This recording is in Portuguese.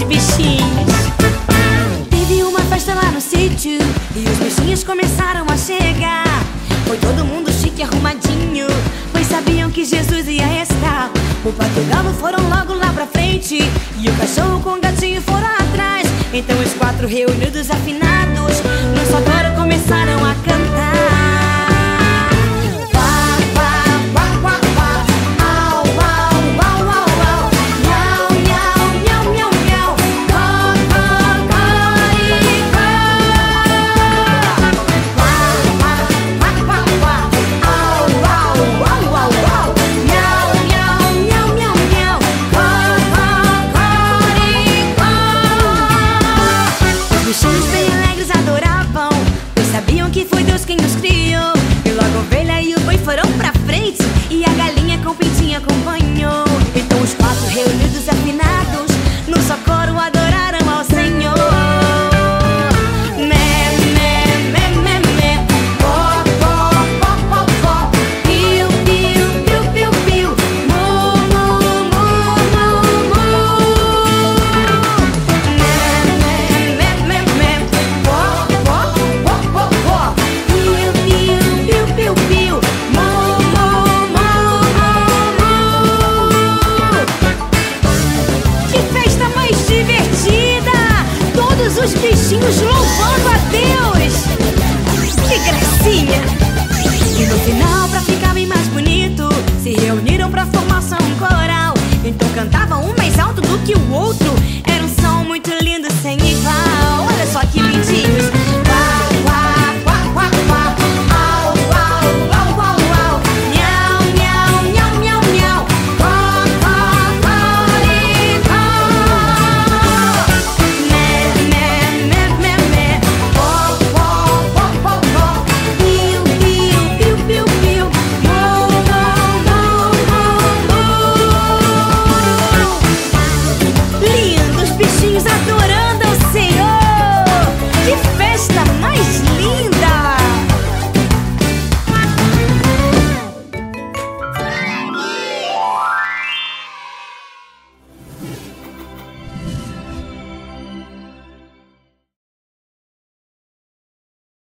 os bichinhos. Teve uma festa lá no sítio e os bichinhos começaram a chegar. Foi todo mundo chique arrumadinho, pois sabiam que Jesus ia estar. O pato e o galo foram logo lá pra frente e o cachorro com o gatinho foram atrás. Então os quatro reunidos afinados no só coro começaram a cantar. Alegres adoravam, pois sabiam que foi Deus quem os criou. E logo a ovelha e o boi foram os bichinhos louvando a Deus! Que gracinha! E no final, pra ficar bem mais bonito, se reuniram pra formação coral. Então cantavam um mais alto do que o outro.